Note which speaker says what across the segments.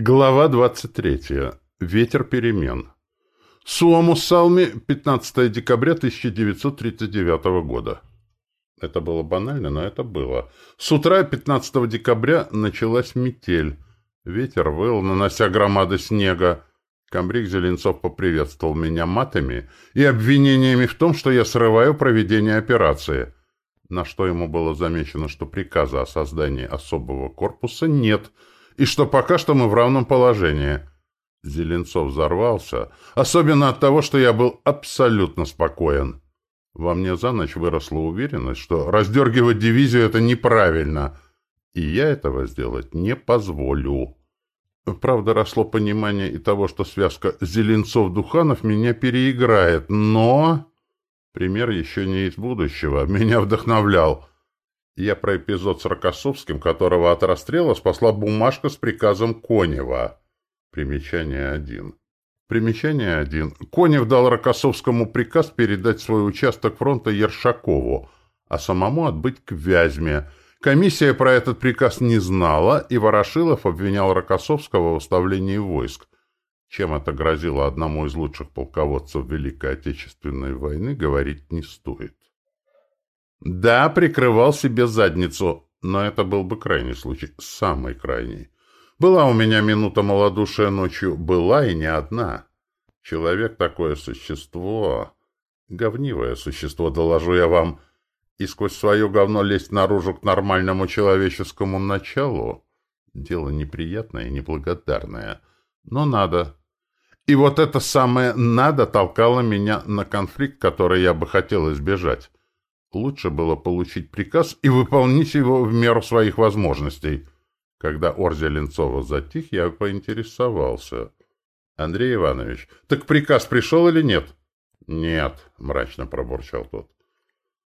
Speaker 1: Глава 23. Ветер перемен. Суомуссалми, 15 декабря 1939 года. Это было банально, но это было. С утра 15 декабря началась метель. Ветер выл, нанося громады снега. Камбрик Зеленцов поприветствовал меня матами и обвинениями в том, что я срываю проведение операции. На что ему было замечено, что приказа о создании особого корпуса нет – и что пока что мы в равном положении. Зеленцов взорвался, особенно от того, что я был абсолютно спокоен. Во мне за ночь выросла уверенность, что раздергивать дивизию — это неправильно, и я этого сделать не позволю. Правда, росло понимание и того, что связка Зеленцов-Духанов меня переиграет, но... Пример еще не из будущего. Меня вдохновлял. Я про эпизод с Рокоссовским, которого от расстрела спасла бумажка с приказом Конева. Примечание один. Примечание один. Конев дал Рокоссовскому приказ передать свой участок фронта Ершакову, а самому отбыть к Вязьме. Комиссия про этот приказ не знала, и Ворошилов обвинял Рокоссовского в оставлении войск. Чем это грозило одному из лучших полководцев Великой Отечественной войны, говорить не стоит. Да, прикрывал себе задницу, но это был бы крайний случай, самый крайний. Была у меня минута малодушия ночью, была и не одна. Человек такое существо, говнивое существо, доложу я вам, и сквозь свое говно лезть наружу к нормальному человеческому началу. Дело неприятное и неблагодарное, но надо. И вот это самое «надо» толкало меня на конфликт, который я бы хотел избежать. Лучше было получить приказ и выполнить его в меру своих возможностей. Когда ор Зеленцова затих, я поинтересовался. «Андрей Иванович, так приказ пришел или нет?» «Нет», — мрачно пробурчал тот.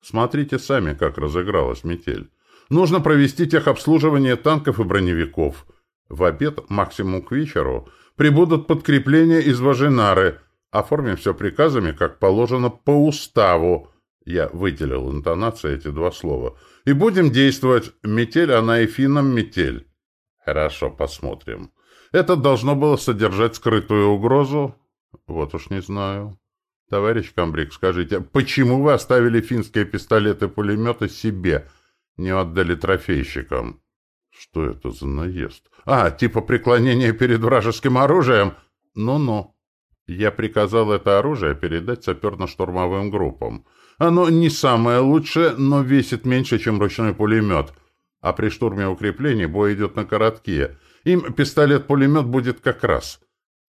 Speaker 1: «Смотрите сами, как разыгралась метель. Нужно провести техобслуживание танков и броневиков. В обед, максимум к вечеру, прибудут подкрепления из Важинары. Оформим все приказами, как положено по уставу». Я выделил интонацией эти два слова. «И будем действовать. Метель, она и финном метель». «Хорошо, посмотрим. Это должно было содержать скрытую угрозу?» «Вот уж не знаю». «Товарищ Камбрик, скажите, почему вы оставили финские пистолеты-пулеметы себе, не отдали трофейщикам?» «Что это за наезд?» «А, типа преклонения перед вражеским оружием?» «Ну-ну». Я приказал это оружие передать саперно-штурмовым группам. Оно не самое лучшее, но весит меньше, чем ручной пулемет. А при штурме укреплений бой идет на короткие. Им пистолет-пулемет будет как раз.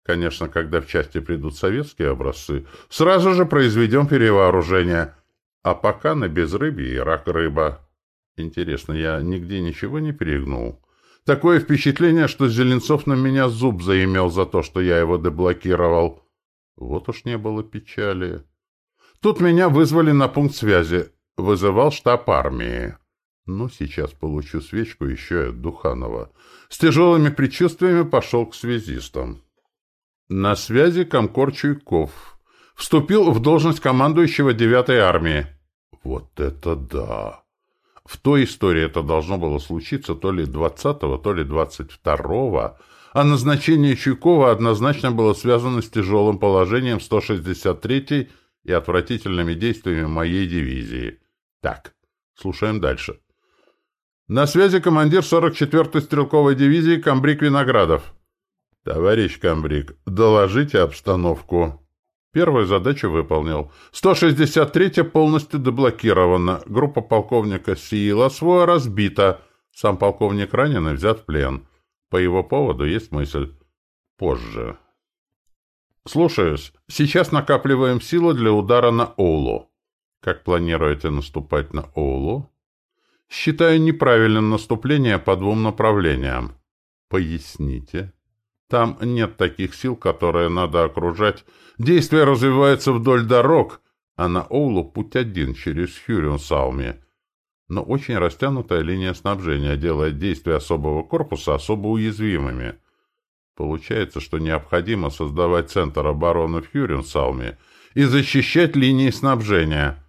Speaker 1: Конечно, когда в части придут советские образцы, сразу же произведем перевооружение. А пока на безрыбье и рак рыба. Интересно, я нигде ничего не перегнул? Такое впечатление, что Зеленцов на меня зуб заимел за то, что я его деблокировал. Вот уж не было печали. Тут меня вызвали на пункт связи. Вызывал штаб армии. Ну, сейчас получу свечку еще и от Духанова. С тяжелыми предчувствиями пошел к связистам. На связи Комкор Чуйков. Вступил в должность командующего 9-й армии. Вот это да! В той истории это должно было случиться то ли 20-го, то ли 22-го, а назначение Чуйкова однозначно было связано с тяжелым положением 163-й и отвратительными действиями моей дивизии. Так, слушаем дальше. На связи командир 44-й стрелковой дивизии Камбрик Виноградов. Товарищ Камбрик, доложите обстановку. Первую задачу выполнил. 163-я полностью деблокирована. Группа полковника Сиила своя разбита. Сам полковник ранен и взят в плен. По его поводу есть мысль. Позже. «Слушаюсь. Сейчас накапливаем силы для удара на Оулу». «Как планируете наступать на Оулу?» «Считаю неправильным наступление по двум направлениям». «Поясните». «Там нет таких сил, которые надо окружать. Действие развивается вдоль дорог, а на Оулу путь один через Хюрюн-Салми. Но очень растянутая линия снабжения делает действия особого корпуса особо уязвимыми». Получается, что необходимо создавать центр обороны в Хюренсалме и защищать линии снабжения.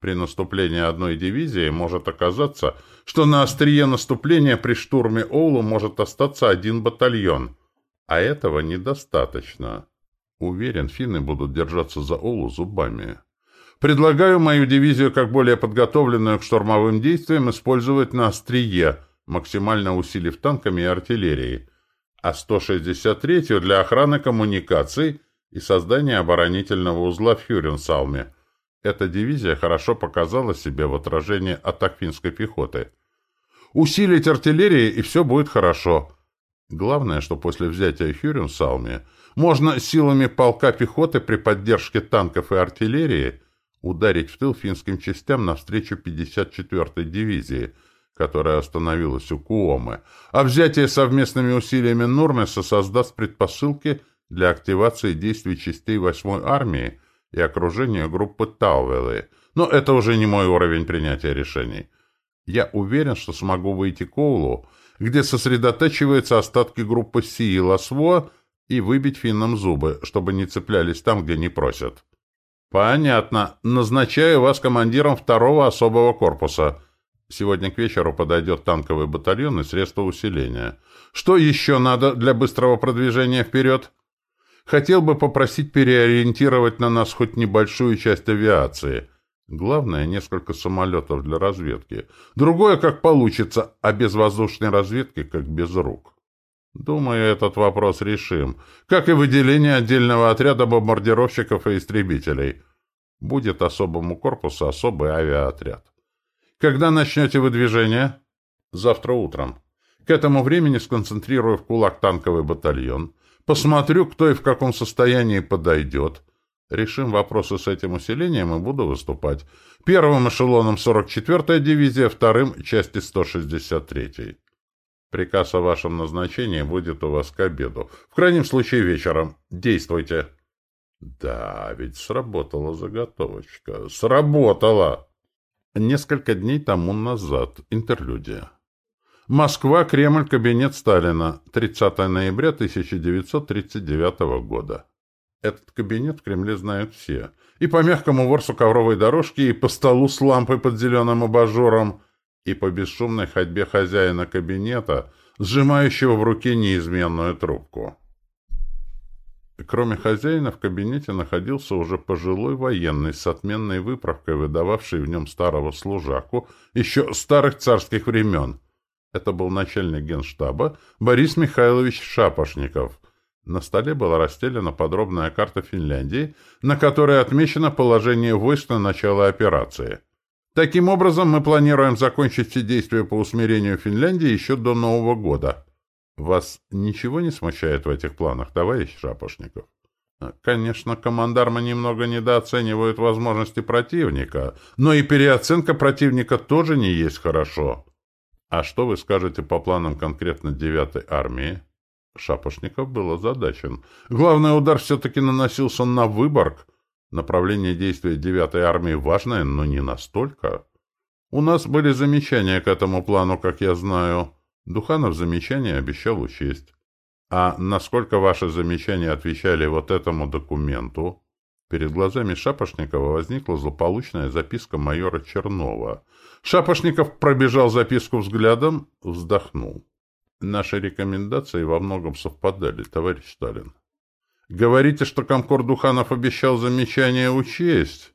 Speaker 1: При наступлении одной дивизии может оказаться, что на острие наступления при штурме Оулу может остаться один батальон. А этого недостаточно. Уверен, финны будут держаться за Олу зубами. Предлагаю мою дивизию, как более подготовленную к штурмовым действиям, использовать на острие, максимально усилив танками и артиллерией, а 163-ю для охраны коммуникаций и создания оборонительного узла в Хюренсалме. Эта дивизия хорошо показала себя в отражении атак финской пехоты. Усилить артиллерию, и все будет хорошо. Главное, что после взятия Хюренсалме можно силами полка пехоты при поддержке танков и артиллерии ударить в тыл финским частям навстречу 54-й дивизии, которая остановилась у Куомы, а взятие совместными усилиями Нурмеса создаст предпосылки для активации действий частей 8-й армии и окружения группы Тауэллы. Но это уже не мой уровень принятия решений. Я уверен, что смогу выйти к Оулу, где сосредотачиваются остатки группы Си и Ласво, и выбить финнам зубы, чтобы не цеплялись там, где не просят. «Понятно. Назначаю вас командиром второго особого корпуса. Сегодня к вечеру подойдет танковый батальон и средства усиления. Что еще надо для быстрого продвижения вперед?» «Хотел бы попросить переориентировать на нас хоть небольшую часть авиации. Главное, несколько самолетов для разведки. Другое, как получится, а без воздушной разведки, как без рук». Думаю, этот вопрос решим. Как и выделение отдельного отряда бомбардировщиков и истребителей. Будет особому корпусу особый авиаотряд. Когда начнете выдвижение? Завтра утром. К этому времени сконцентрирую в кулак танковый батальон. Посмотрю, кто и в каком состоянии подойдет. Решим вопросы с этим усилением и буду выступать. Первым эшелоном 44-я дивизия, вторым — части 163-й. Приказ о вашем назначении будет у вас к обеду. В крайнем случае вечером. Действуйте. Да, ведь сработала заготовочка. Сработала! Несколько дней тому назад. Интерлюдия. Москва, Кремль, кабинет Сталина. 30 ноября 1939 года. Этот кабинет в Кремле знают все. И по мягкому ворсу ковровой дорожки, и по столу с лампой под зеленым абажуром — и по бесшумной ходьбе хозяина кабинета, сжимающего в руке неизменную трубку. Кроме хозяина, в кабинете находился уже пожилой военный с отменной выправкой, выдававший в нем старого служаку еще старых царских времен. Это был начальник генштаба Борис Михайлович Шапошников. На столе была расстелена подробная карта Финляндии, на которой отмечено положение войск на начало операции – Таким образом, мы планируем закончить все действия по усмирению Финляндии еще до Нового года. Вас ничего не смущает в этих планах, товарищ Шапошников? Конечно, командармы немного недооценивают возможности противника, но и переоценка противника тоже не есть хорошо. А что вы скажете по планам конкретно 9-й армии? Шапошников был озадачен. Главный удар все-таки наносился на Выборг, Направление действия 9-й армии важное, но не настолько. У нас были замечания к этому плану, как я знаю. Духанов замечания обещал учесть. А насколько ваши замечания отвечали вот этому документу? Перед глазами Шапошникова возникла злополучная записка майора Чернова. Шапошников пробежал записку взглядом, вздохнул. Наши рекомендации во многом совпадали, товарищ Сталин. Говорите, что комкор Духанов обещал замечание учесть?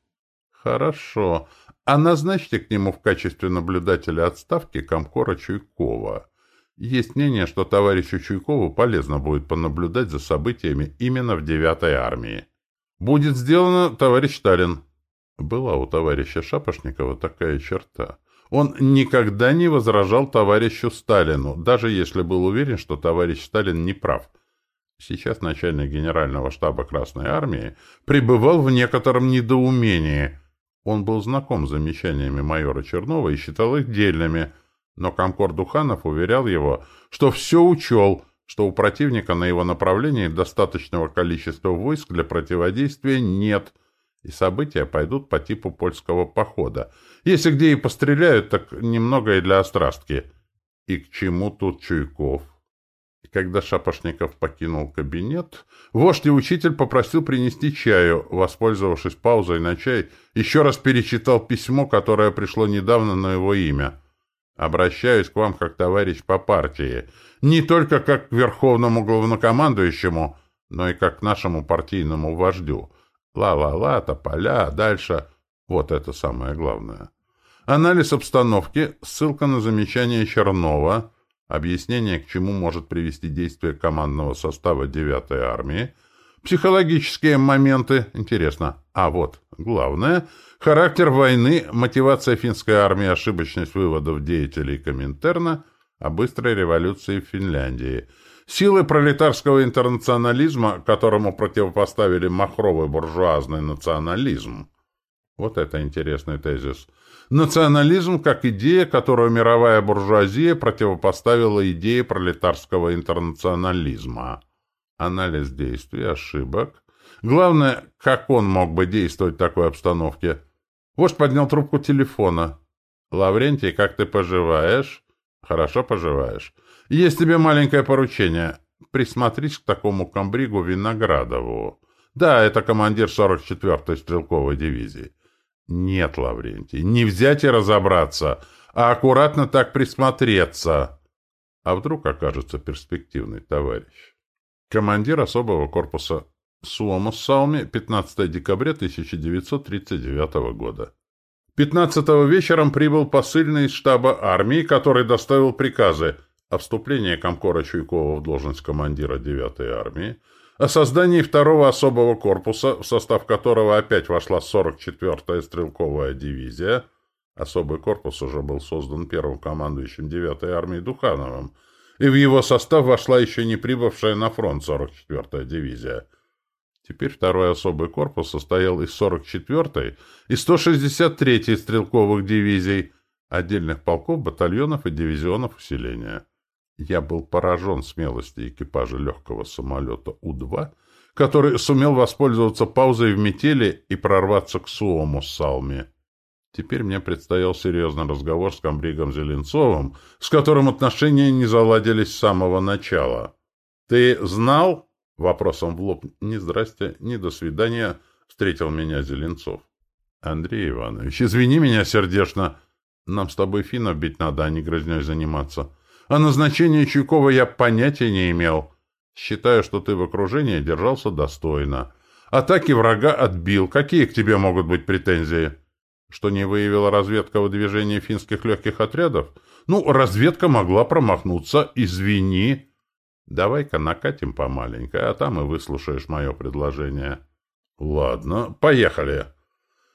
Speaker 1: Хорошо. А назначьте к нему в качестве наблюдателя отставки комкора Чуйкова. Есть мнение, что товарищу Чуйкову полезно будет понаблюдать за событиями именно в 9-й армии. Будет сделано, товарищ Сталин. Была у товарища Шапошникова такая черта. Он никогда не возражал товарищу Сталину, даже если был уверен, что товарищ Сталин не прав – Сейчас начальник генерального штаба Красной Армии пребывал в некотором недоумении. Он был знаком с замечаниями майора Чернова и считал их дельными, но комкор Духанов уверял его, что все учел, что у противника на его направлении достаточного количества войск для противодействия нет, и события пойдут по типу польского похода. Если где и постреляют, так немного и для острастки. И к чему тут Чуйков? Когда Шапошников покинул кабинет, вождь и учитель попросил принести чаю. Воспользовавшись паузой на чай, еще раз перечитал письмо, которое пришло недавно на его имя. Обращаюсь к вам как товарищ по партии, не только как к верховному главнокомандующему, но и как к нашему партийному вождю. Ла-ла-ла, тополя, дальше. Вот это самое главное. Анализ обстановки, ссылка на замечание Чернова, объяснение, к чему может привести действие командного состава 9-й армии, психологические моменты, интересно. А вот, главное, характер войны, мотивация финской армии, ошибочность выводов деятелей Коминтерна о быстрой революции в Финляндии – Силы пролетарского интернационализма, которому противопоставили махровый буржуазный национализм. Вот это интересный тезис. Национализм как идея, которую мировая буржуазия противопоставила идее пролетарского интернационализма. Анализ действий, ошибок. Главное, как он мог бы действовать в такой обстановке. Вождь поднял трубку телефона. «Лаврентий, как ты поживаешь?» «Хорошо поживаешь. Есть тебе маленькое поручение. Присмотрись к такому комбригу Виноградову. Да, это командир 44-й стрелковой дивизии. Нет, Лаврентий, не взять и разобраться, а аккуратно так присмотреться. А вдруг окажется перспективный товарищ? Командир особого корпуса Суомуссауми, 15 декабря 1939 года. 15-го вечером прибыл посыльный из штаба армии, который доставил приказы о вступлении Комкора Чуйкова в должность командира 9-й армии, о создании второго особого корпуса, в состав которого опять вошла 44-я стрелковая дивизия. Особый корпус уже был создан первым командующим 9-й армией Духановым, и в его состав вошла еще не прибывшая на фронт 44-я дивизия – Теперь второй особый корпус состоял из 44-й и 163-й стрелковых дивизий, отдельных полков, батальонов и дивизионов усиления. Я был поражен смелости экипажа легкого самолета У-2, который сумел воспользоваться паузой в метели и прорваться к Суому Салме. Теперь мне предстоял серьезный разговор с комбригом Зеленцовым, с которым отношения не заладились с самого начала. «Ты знал?» Вопросом в лоб «ни здрасте, ни до свидания» встретил меня Зеленцов. «Андрей Иванович, извини меня сердечно. Нам с тобой финнов бить надо, а не грызней заниматься. О назначении Чуйкова я понятия не имел. Считаю, что ты в окружении держался достойно. Атаки врага отбил. Какие к тебе могут быть претензии? Что не выявила разведка выдвижения финских легких отрядов? Ну, разведка могла промахнуться. Извини». Давай-ка накатим помаленько, а там и выслушаешь мое предложение. Ладно, поехали.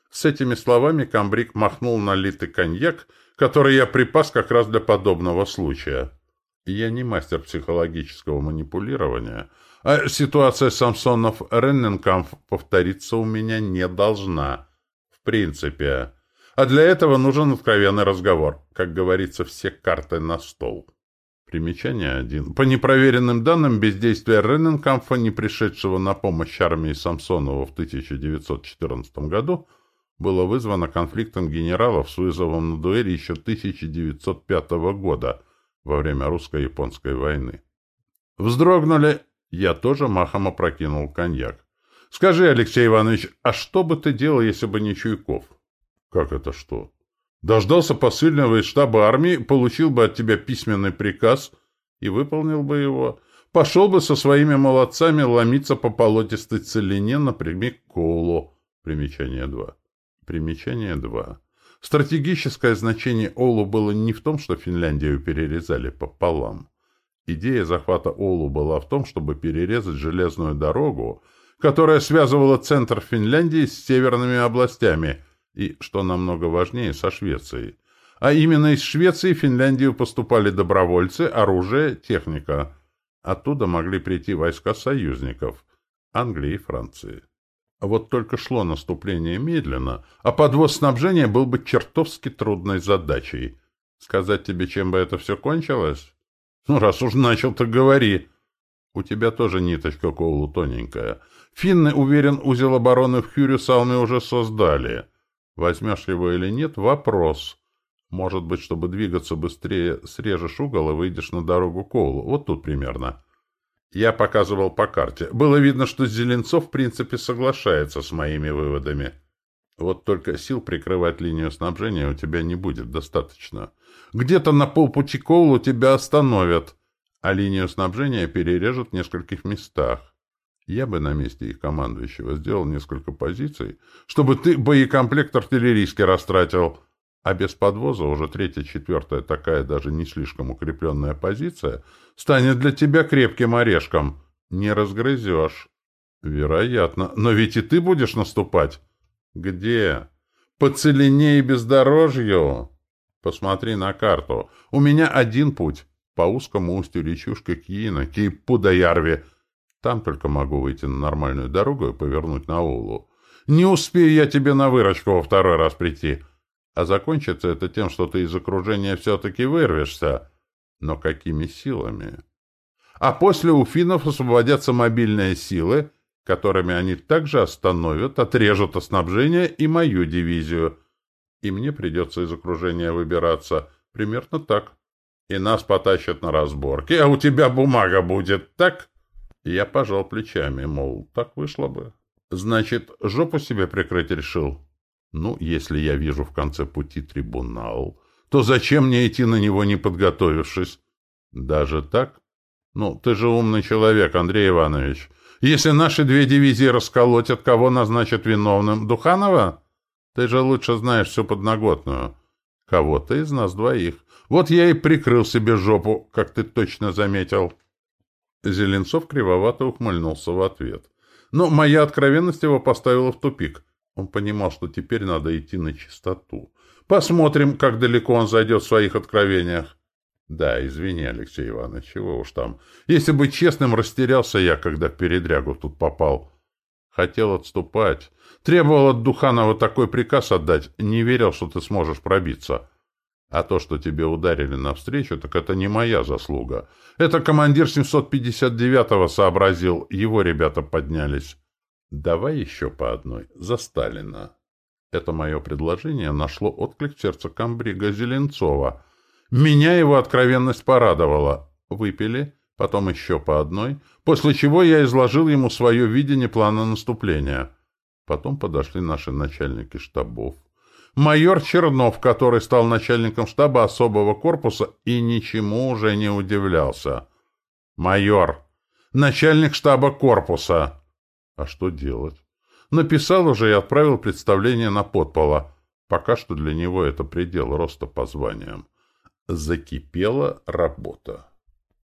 Speaker 1: С этими словами комбриг махнул налитый коньяк, который я припас как раз для подобного случая. Я не мастер психологического манипулирования, а ситуация Самсонов Ренненкамф повториться у меня не должна. Принципе. А для этого нужен откровенный разговор. Как говорится, все карты на стол. Примечание 1. По непроверенным данным, бездействие Ренненкамфа, не пришедшего на помощь армии Самсонова в 1914 году, было вызвано конфликтом генералов с вызовом на дуэли еще 1905 года во время русско-японской войны. Вздрогнули, я тоже махом опрокинул коньяк. «Скажи, Алексей Иванович, а что бы ты делал, если бы не Чуйков?» «Как это что?» Дождался посыльного из штаба армии, получил бы от тебя письменный приказ и выполнил бы его. Пошел бы со своими молодцами ломиться по полотистой целине напрямик к Олу. Примечание 2. Примечание 2. Стратегическое значение Олу было не в том, что Финляндию перерезали пополам. Идея захвата Олу была в том, чтобы перерезать железную дорогу, которая связывала центр Финляндии с северными областями – и, что намного важнее, со Швецией. А именно из Швеции в Финляндию поступали добровольцы, оружие, техника. Оттуда могли прийти войска союзников – Англии и Франции. Вот только шло наступление медленно, а подвоз снабжения был бы чертовски трудной задачей. Сказать тебе, чем бы это все кончилось? Ну, раз уж начал, так говори. У тебя тоже ниточка Коулу тоненькая. Финны, уверен, узел обороны в Хюрюсалме уже создали. Возьмешь его или нет — вопрос. Может быть, чтобы двигаться быстрее, срежешь угол и выйдешь на дорогу Коулу. Вот тут примерно. Я показывал по карте. Было видно, что Зеленцов в принципе соглашается с моими выводами. Вот только сил прикрывать линию снабжения у тебя не будет достаточно. Где-то на полпути Коулу тебя остановят, а линию снабжения перережут в нескольких местах. Я бы на месте их командующего сделал несколько позиций, чтобы ты боекомплект артиллерийский растратил, а без подвоза уже третья, четвертая такая даже не слишком укрепленная позиция станет для тебя крепким орешком. Не разгрызешь. Вероятно. Но ведь и ты будешь наступать. Где? По целине и бездорожью. Посмотри на карту. У меня один путь. По узкому устью речушка Киина, Кейп-Пудаярви. Там только могу выйти на нормальную дорогу и повернуть на Улу. Не успею я тебе на выручку во второй раз прийти. А закончится это тем, что ты из окружения все-таки вырвешься. Но какими силами? А после у финнов освободятся мобильные силы, которыми они также остановят, отрежут снабжение и мою дивизию. И мне придется из окружения выбираться. Примерно так. И нас потащат на разборки, а у тебя бумага будет, так? Я пожал плечами, мол, так вышло бы. Значит, жопу себе прикрыть решил? Ну, если я вижу в конце пути трибунал, то зачем мне идти на него, не подготовившись? Даже так? Ну, ты же умный человек, Андрей Иванович. Если наши две дивизии расколотят, кого назначат виновным? Духанова? Ты же лучше знаешь всю подноготную. Кого-то из нас двоих. Вот я и прикрыл себе жопу, как ты точно заметил. Зеленцов кривовато ухмыльнулся в ответ. Но моя откровенность его поставила в тупик. Он понимал, что теперь надо идти на чистоту. Посмотрим, как далеко он зайдет в своих откровениях. Да, извини, Алексей Иванович, чего уж там. Если бы честным, растерялся я, когда передрягу тут попал. Хотел отступать. Требовал от Духанова такой приказ отдать. Не верил, что ты сможешь пробиться. А то, что тебе ударили навстречу, так это не моя заслуга. Это командир 759-го сообразил. Его ребята поднялись. Давай еще по одной. За Сталина. Это мое предложение нашло отклик в сердце комбрига Зеленцова — меня его откровенность порадовала. Выпили, потом еще по одной, после чего я изложил ему свое видение плана наступления. Потом подошли наши начальники штабов. Майор Чернов, который стал начальником штаба особого корпуса и ничему уже не удивлялся. «Майор! Начальник штаба корпуса!» А что делать? Написал уже и отправил представление на подпола. Пока что для него это предел роста по званиям закипела работа.